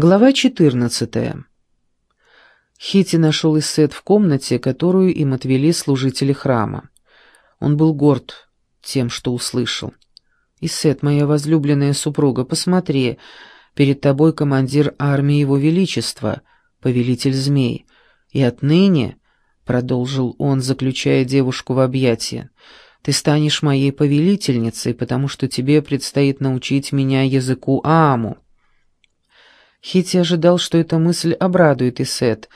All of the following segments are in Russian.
Глава 14. Хити нашел Исет в комнате, которую им отвели служители храма. Он был горд тем, что услышал. «Исет, моя возлюбленная супруга, посмотри, перед тобой командир армии Его Величества, повелитель змей, и отныне, — продолжил он, заключая девушку в объятия, — ты станешь моей повелительницей, потому что тебе предстоит научить меня языку Ааму». Хити ожидал, что эта мысль обрадует Исет,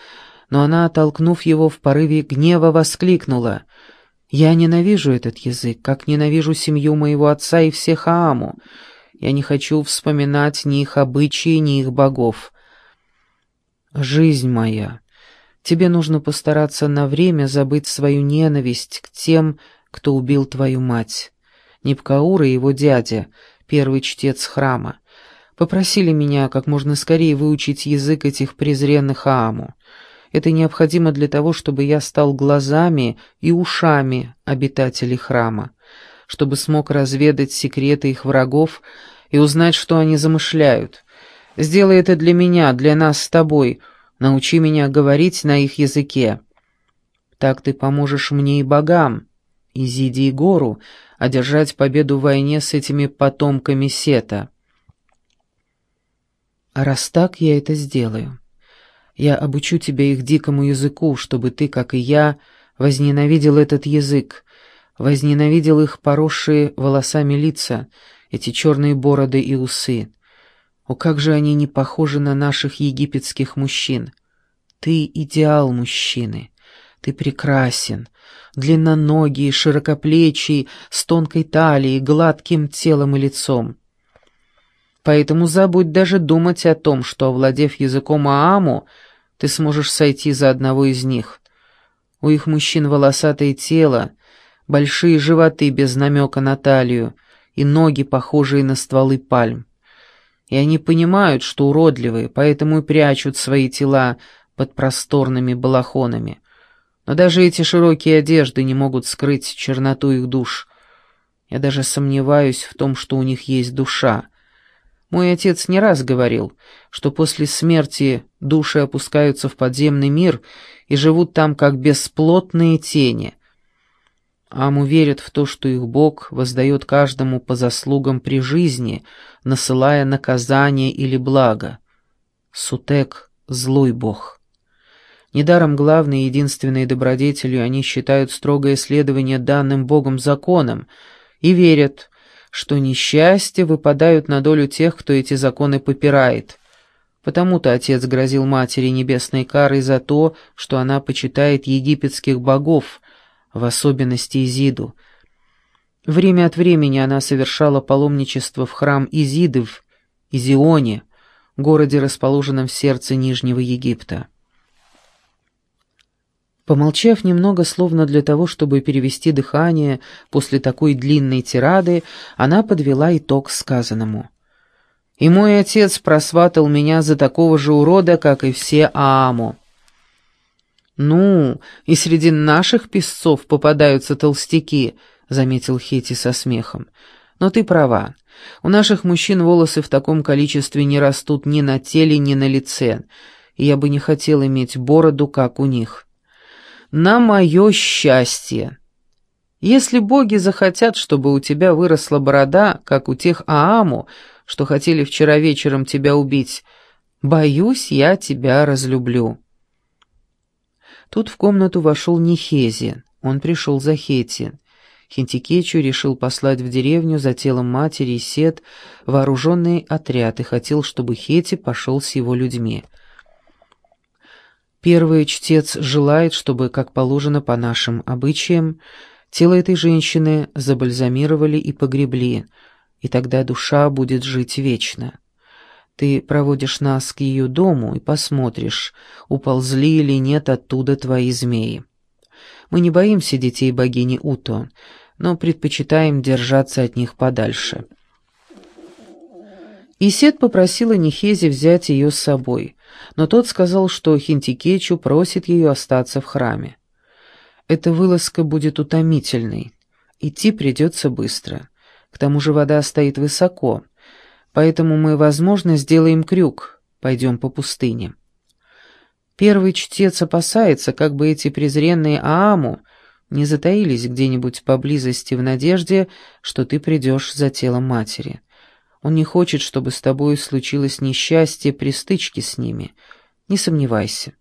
но она, оттолкнув его в порыве гнева, воскликнула. «Я ненавижу этот язык, как ненавижу семью моего отца и всех Ааму. Я не хочу вспоминать ни их обычаи, ни их богов. Жизнь моя, тебе нужно постараться на время забыть свою ненависть к тем, кто убил твою мать. Нипкаура и его дядя, первый чтец храма попросили меня как можно скорее выучить язык этих презренных Ааму. Это необходимо для того, чтобы я стал глазами и ушами обитателей храма, чтобы смог разведать секреты их врагов и узнать, что они замышляют. Сделай это для меня, для нас с тобой. Научи меня говорить на их языке. Так ты поможешь мне и богам, Изиде и Гору, одержать победу в войне с этими потомками Сета». А раз так, я это сделаю. Я обучу тебя их дикому языку, чтобы ты, как и я, возненавидел этот язык, возненавидел их поросшие волосами лица, эти черные бороды и усы. О, как же они не похожи на наших египетских мужчин! Ты идеал мужчины. Ты прекрасен, длинноногий, широкоплечий, с тонкой талией, гладким телом и лицом. Поэтому забудь даже думать о том, что, овладев языком Ааму, ты сможешь сойти за одного из них. У их мужчин волосатое тело, большие животы без намека на талию и ноги, похожие на стволы пальм. И они понимают, что уродливые, поэтому и прячут свои тела под просторными балахонами. Но даже эти широкие одежды не могут скрыть черноту их душ. Я даже сомневаюсь в том, что у них есть душа. Мой отец не раз говорил, что после смерти души опускаются в подземный мир и живут там как бесплотные тени. Аму верят в то, что их Бог воздает каждому по заслугам при жизни, насылая наказание или благо. Сутек — злой Бог. Недаром главной и единственной добродетелью они считают строгое следование данным Богом законам и верят, что несчастья выпадают на долю тех, кто эти законы попирает. Потому-то отец грозил матери небесной карой за то, что она почитает египетских богов, в особенности Изиду. Время от времени она совершала паломничество в храм Изидов, Изионе, городе, расположенном в сердце Нижнего Египта. Помолчав немного, словно для того, чтобы перевести дыхание после такой длинной тирады, она подвела итог сказанному. «И мой отец просватал меня за такого же урода, как и все Ааму». «Ну, и среди наших песцов попадаются толстяки», — заметил Хети со смехом. «Но ты права. У наших мужчин волосы в таком количестве не растут ни на теле, ни на лице, и я бы не хотел иметь бороду, как у них» на мое счастье. Если боги захотят, чтобы у тебя выросла борода, как у тех Ааму, что хотели вчера вечером тебя убить, боюсь, я тебя разлюблю». Тут в комнату вошел Нихези, он пришел за Хети. Хинтикечу решил послать в деревню за телом матери и Сет вооруженный отряд и хотел, чтобы Хети пошел с его людьми. Первый чтец желает, чтобы, как положено по нашим обычаям, тело этой женщины забальзамировали и погребли, и тогда душа будет жить вечно. Ты проводишь нас к ее дому и посмотришь, уползли или нет оттуда твои змеи. Мы не боимся детей богини Уто, но предпочитаем держаться от них подальше». Исет попросила Нихези взять ее с собой, но тот сказал, что Хинтикечу просит ее остаться в храме. Эта вылазка будет утомительной. Идти придется быстро. К тому же вода стоит высоко, поэтому мы, возможно, сделаем крюк, пойдем по пустыне. Первый чтец опасается, как бы эти презренные Ааму не затаились где-нибудь поблизости в надежде, что ты придешь за телом матери. Он не хочет, чтобы с тобой случилось несчастье при стычке с ними. Не сомневайся.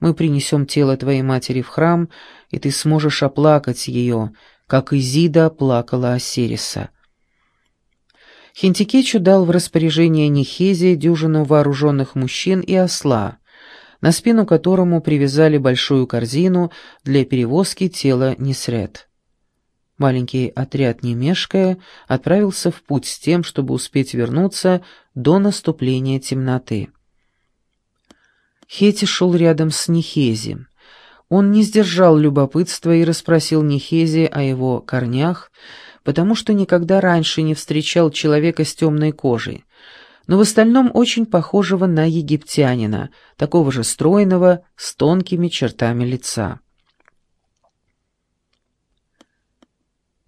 Мы принесем тело твоей матери в храм, и ты сможешь оплакать ее, как Изида плакала Осириса. Хинтикечу дал в распоряжение Нехези дюжину вооруженных мужчин и осла, на спину которому привязали большую корзину для перевозки тела Несред. Маленький отряд, не мешкая, отправился в путь с тем, чтобы успеть вернуться до наступления темноты. Хети шел рядом с Нехези. Он не сдержал любопытства и расспросил Нехези о его корнях, потому что никогда раньше не встречал человека с темной кожей, но в остальном очень похожего на египтянина, такого же стройного, с тонкими чертами лица.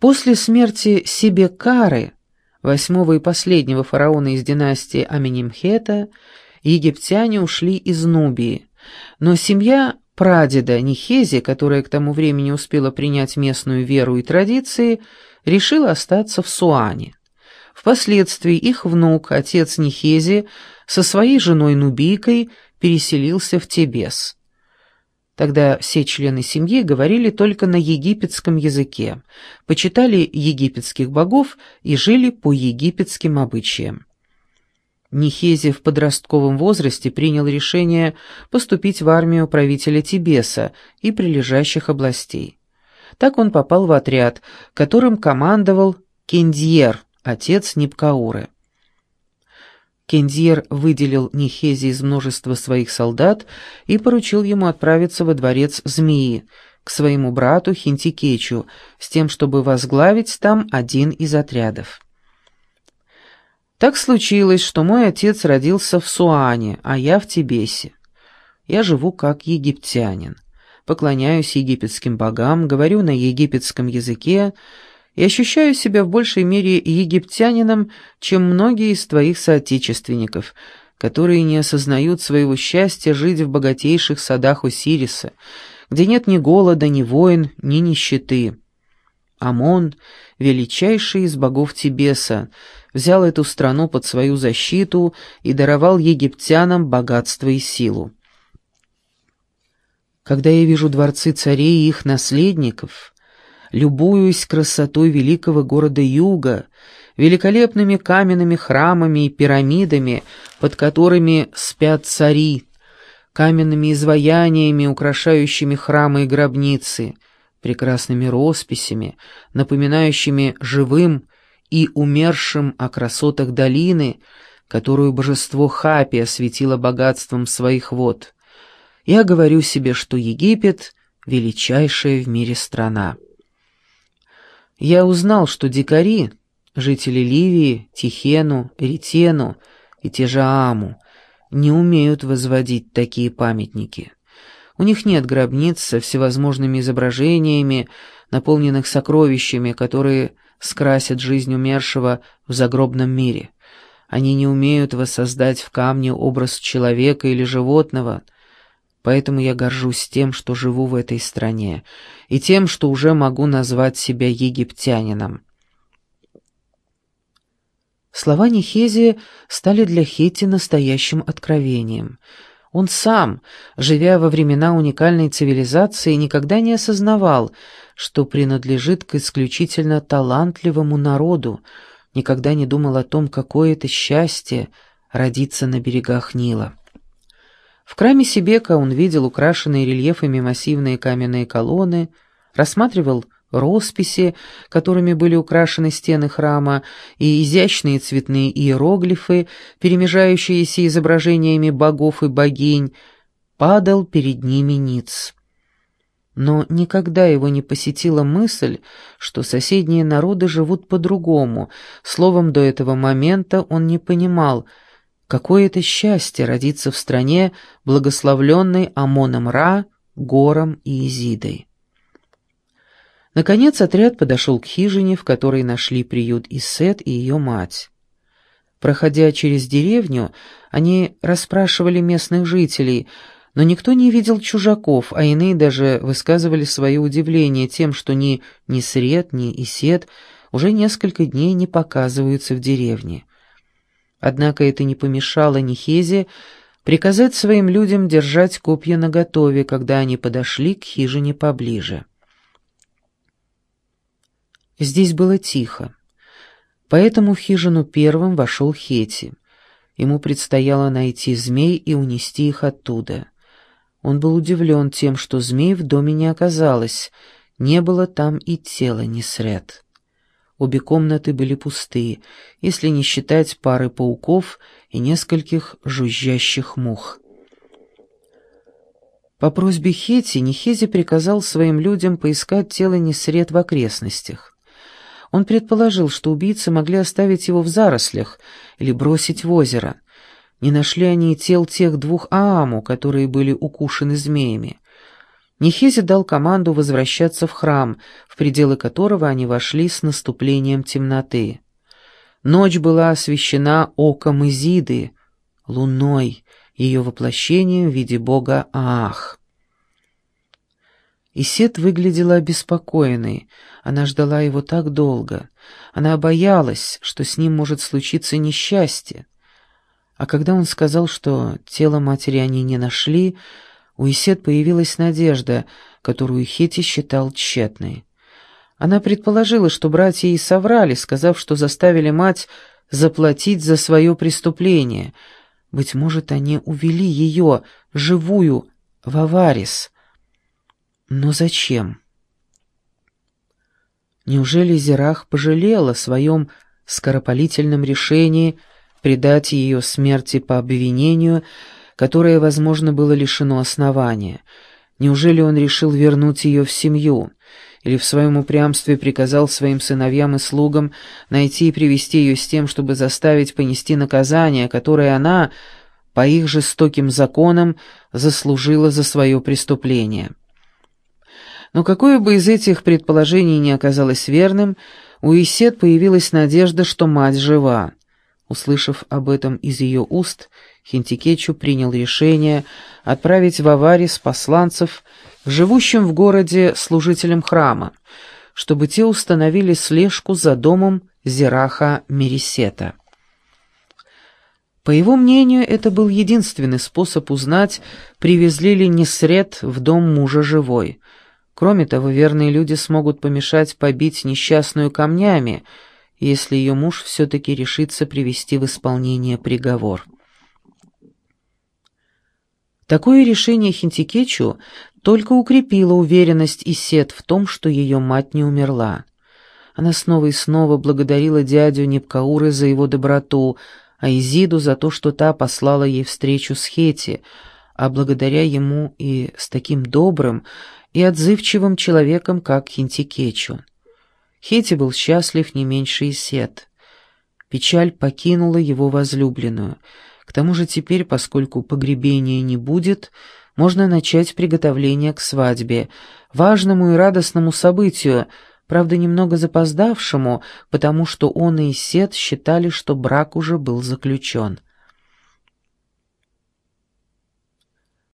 После смерти Сибекары, восьмого и последнего фараона из династии Аменемхета, египтяне ушли из Нубии, но семья прадеда Нихези, которая к тому времени успела принять местную веру и традиции, решила остаться в Суане. Впоследствии их внук, отец Нихези, со своей женой Нубийкой переселился в Тебес. Тогда все члены семьи говорили только на египетском языке, почитали египетских богов и жили по египетским обычаям. Нихези в подростковом возрасте принял решение поступить в армию правителя Тибеса и прилежащих областей. Так он попал в отряд, которым командовал Кендьер, отец Нипкауры. Кендьер выделил Нихези из множества своих солдат и поручил ему отправиться во дворец Змеи, к своему брату Хинтикечу, с тем, чтобы возглавить там один из отрядов. Так случилось, что мой отец родился в Суане, а я в Тибесе. Я живу как египтянин, поклоняюсь египетским богам, говорю на египетском языке и ощущаю себя в большей мере египтянином, чем многие из твоих соотечественников, которые не осознают своего счастья жить в богатейших садах Осириса, где нет ни голода, ни войн, ни нищеты. Амон, величайший из богов Тибеса, взял эту страну под свою защиту и даровал египтянам богатство и силу. Когда я вижу дворцы царей и их наследников, любуюсь красотой великого города Юга, великолепными каменными храмами и пирамидами, под которыми спят цари, каменными изваяниями, украшающими храмы и гробницы, прекрасными росписями, напоминающими живым и умершим о красотах долины, которую божество Хапи осветило богатством своих вод. Я говорю себе, что Египет — величайшая в мире страна. Я узнал, что дикари, жители Ливии, Тихену, Эритену и те же Ааму, не умеют возводить такие памятники. У них нет гробниц со всевозможными изображениями, наполненных сокровищами, которые скрасят жизнь умершего в загробном мире. Они не умеют воссоздать в камне образ человека или животного, поэтому я горжусь тем, что живу в этой стране, и тем, что уже могу назвать себя египтянином. Слова Нехези стали для Хетти настоящим откровением — он сам, живя во времена уникальной цивилизации, никогда не осознавал, что принадлежит к исключительно талантливому народу, никогда не думал о том, какое это счастье родиться на берегах Нила. В храме Сибека он видел украшенные рельефами массивные каменные колонны, рассматривал росписи, которыми были украшены стены храма, и изящные цветные иероглифы, перемежающиеся изображениями богов и богинь, падал перед ними ниц. Но никогда его не посетила мысль, что соседние народы живут по-другому. Словом, до этого момента он не понимал, какое это счастье родиться в стране, благословленной Амоном Ра, Гором и Изидой. Наконец отряд подошел к хижине, в которой нашли приют Исет и ее мать. Проходя через деревню, они расспрашивали местных жителей, но никто не видел чужаков, а иные даже высказывали свое удивление тем, что ни Несред, ни Исет уже несколько дней не показываются в деревне. Однако это не помешало Нихезе приказать своим людям держать копья наготове, когда они подошли к хижине поближе. Здесь было тихо. Поэтому в хижину первым вошел Хети. Ему предстояло найти змей и унести их оттуда. Он был удивлен тем, что змей в доме не оказалось, не было там и тела Несред. Обе комнаты были пустые, если не считать пары пауков и нескольких жужжащих мух. По просьбе Хети Нехези приказал своим людям поискать тело Несред в окрестностях. Он предположил, что убийцы могли оставить его в зарослях или бросить в озеро. Не нашли они и тел тех двух Ааму, которые были укушены змеями. Нехези дал команду возвращаться в храм, в пределы которого они вошли с наступлением темноты. Ночь была освещена оком Изиды, луной, ее воплощением в виде бога Аах. Исет выглядела обеспокоенной. Она ждала его так долго. Она боялась, что с ним может случиться несчастье. А когда он сказал, что тело матери они не нашли, у Исет появилась надежда, которую Хети считал тщетной. Она предположила, что братья ей соврали, сказав, что заставили мать заплатить за свое преступление. Быть может, они увели ее, живую, в Аварис — но зачем? Неужели Зирах пожалела о своем скоропалительном решении предать ее смерти по обвинению, которое, возможно, было лишено основания? Неужели он решил вернуть ее в семью? Или в своем упрямстве приказал своим сыновьям и слугам найти и привести ее с тем, чтобы заставить понести наказание, которое она, по их жестоким законам, заслужила за свое преступление? Но какое бы из этих предположений ни оказалось верным, у Исет появилась надежда, что мать жива. Услышав об этом из ее уст, Хинтикечу принял решение отправить в Аварис посланцев к живущим в городе служителям храма, чтобы те установили слежку за домом Зераха Мерисета. По его мнению, это был единственный способ узнать, привезли ли Несред в дом мужа живой — Кроме того, верные люди смогут помешать побить несчастную камнями, если ее муж все-таки решится привести в исполнение приговор. Такое решение Хинтикечу только укрепило уверенность Исет в том, что ее мать не умерла. Она снова и снова благодарила дядю Непкауры за его доброту, а Изиду за то, что та послала ей встречу с Хети, а благодаря ему и с таким добрым и отзывчивым человеком, как Хинтикечу. Хети был счастлив не меньше и сет. Печаль покинула его возлюбленную. К тому же теперь, поскольку погребения не будет, можно начать приготовление к свадьбе, важному и радостному событию, правда, немного запоздавшему, потому что он и Сет считали, что брак уже был заключен.